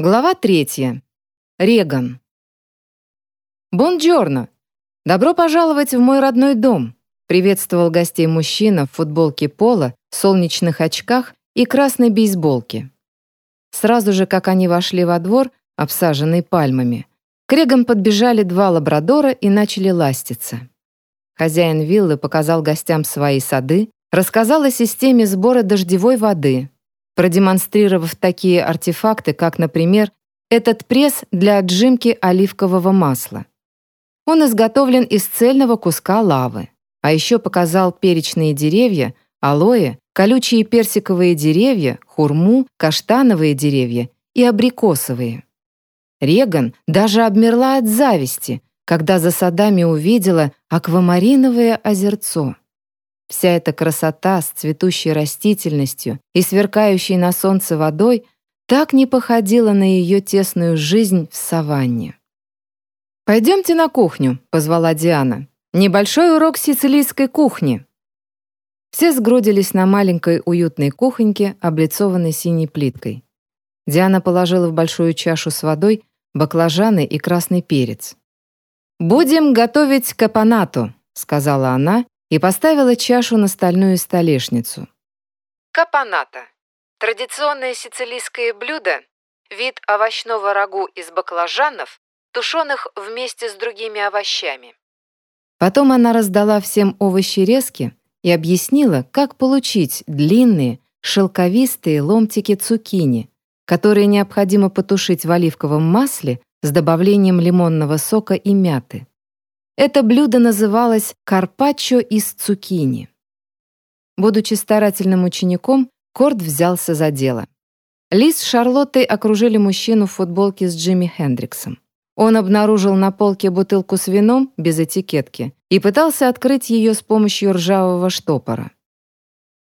Глава третья. Реган. «Бонджорно! Добро пожаловать в мой родной дом!» приветствовал гостей мужчина в футболке пола, солнечных очках и красной бейсболке. Сразу же, как они вошли во двор, обсаженный пальмами, к Реган подбежали два лабрадора и начали ластиться. Хозяин виллы показал гостям свои сады, рассказал о системе сбора дождевой воды, продемонстрировав такие артефакты, как, например, этот пресс для отжимки оливкового масла. Он изготовлен из цельного куска лавы, а еще показал перечные деревья, алоэ, колючие персиковые деревья, хурму, каштановые деревья и абрикосовые. Реган даже обмерла от зависти, когда за садами увидела аквамариновое озерцо. Вся эта красота с цветущей растительностью и сверкающей на солнце водой так не походила на ее тесную жизнь в саванне. «Пойдемте на кухню», — позвала Диана. «Небольшой урок сицилийской кухни». Все сгрудились на маленькой уютной кухоньке, облицованной синей плиткой. Диана положила в большую чашу с водой баклажаны и красный перец. «Будем готовить капонату», — сказала она и поставила чашу на стальную столешницу. Капоната. Традиционное сицилийское блюдо, вид овощного рагу из баклажанов, тушеных вместе с другими овощами. Потом она раздала всем овощи резки и объяснила, как получить длинные, шелковистые ломтики цукини, которые необходимо потушить в оливковом масле с добавлением лимонного сока и мяты. Это блюдо называлось карпаччо из цукини. Будучи старательным учеником, Корт взялся за дело. Лиз с Шарлоттой окружили мужчину в футболке с Джимми Хендриксом. Он обнаружил на полке бутылку с вином без этикетки и пытался открыть ее с помощью ржавого штопора.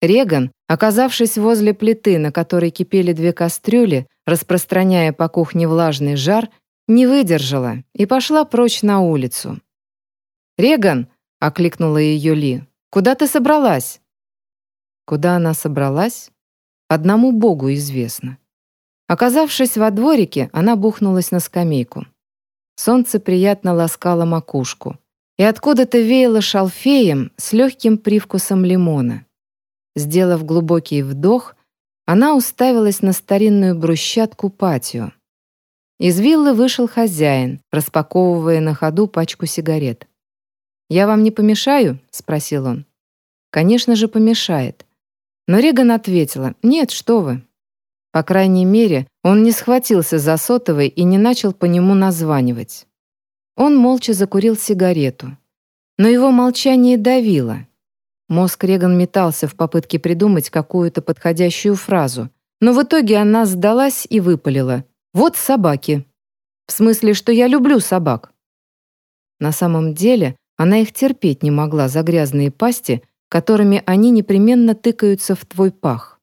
Реган, оказавшись возле плиты, на которой кипели две кастрюли, распространяя по кухне влажный жар, не выдержала и пошла прочь на улицу. «Реган!» — окликнула ее Ли. «Куда ты собралась?» Куда она собралась? Одному Богу известно. Оказавшись во дворике, она бухнулась на скамейку. Солнце приятно ласкало макушку, и откуда-то веяло шалфеем с легким привкусом лимона. Сделав глубокий вдох, она уставилась на старинную брусчатку патио. Из виллы вышел хозяин, распаковывая на ходу пачку сигарет. «Я вам не помешаю?» — спросил он. «Конечно же, помешает». Но Реган ответила, «Нет, что вы». По крайней мере, он не схватился за сотовый и не начал по нему названивать. Он молча закурил сигарету. Но его молчание давило. Мозг Реган метался в попытке придумать какую-то подходящую фразу, но в итоге она сдалась и выпалила. «Вот собаки». В смысле, что я люблю собак. На самом деле, она их терпеть не могла за грязные пасти, которыми они непременно тыкаются в твой пах.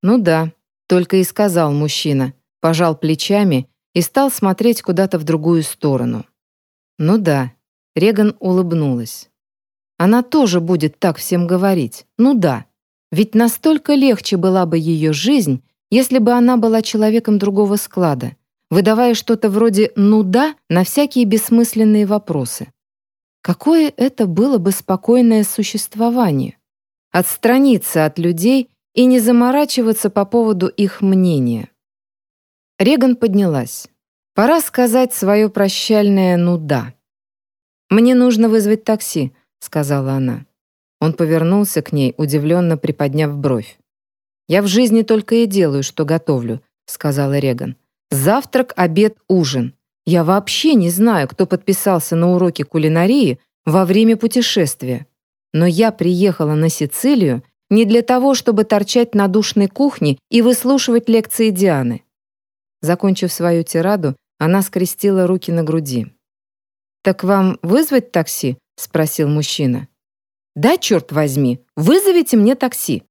«Ну да», — только и сказал мужчина, пожал плечами и стал смотреть куда-то в другую сторону. «Ну да», — Реган улыбнулась. «Она тоже будет так всем говорить. Ну да. Ведь настолько легче была бы ее жизнь, если бы она была человеком другого склада, выдавая что-то вроде «ну да» на всякие бессмысленные вопросы. Какое это было бы спокойное существование? Отстраниться от людей и не заморачиваться по поводу их мнения. Реган поднялась. Пора сказать свое прощальное «ну да». «Мне нужно вызвать такси», — сказала она. Он повернулся к ней, удивленно приподняв бровь. «Я в жизни только и делаю, что готовлю», — сказала Реган. «Завтрак, обед, ужин. Я вообще не знаю, кто подписался на уроки кулинарии во время путешествия. Но я приехала на Сицилию не для того, чтобы торчать на душной кухне и выслушивать лекции Дианы. Закончив свою тираду, она скрестила руки на груди. «Так вам вызвать такси?» — спросил мужчина. «Да, черт возьми, вызовите мне такси!»